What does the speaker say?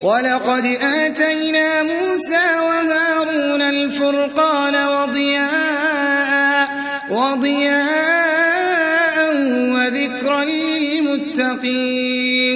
وَلَقَدْ آتَيْنَا مُوسَىٰ وَهَارُونَ الْفُرْقَانَ وَضِيَاءً وَذِكْرًا لِّلْمُتَّقِينَ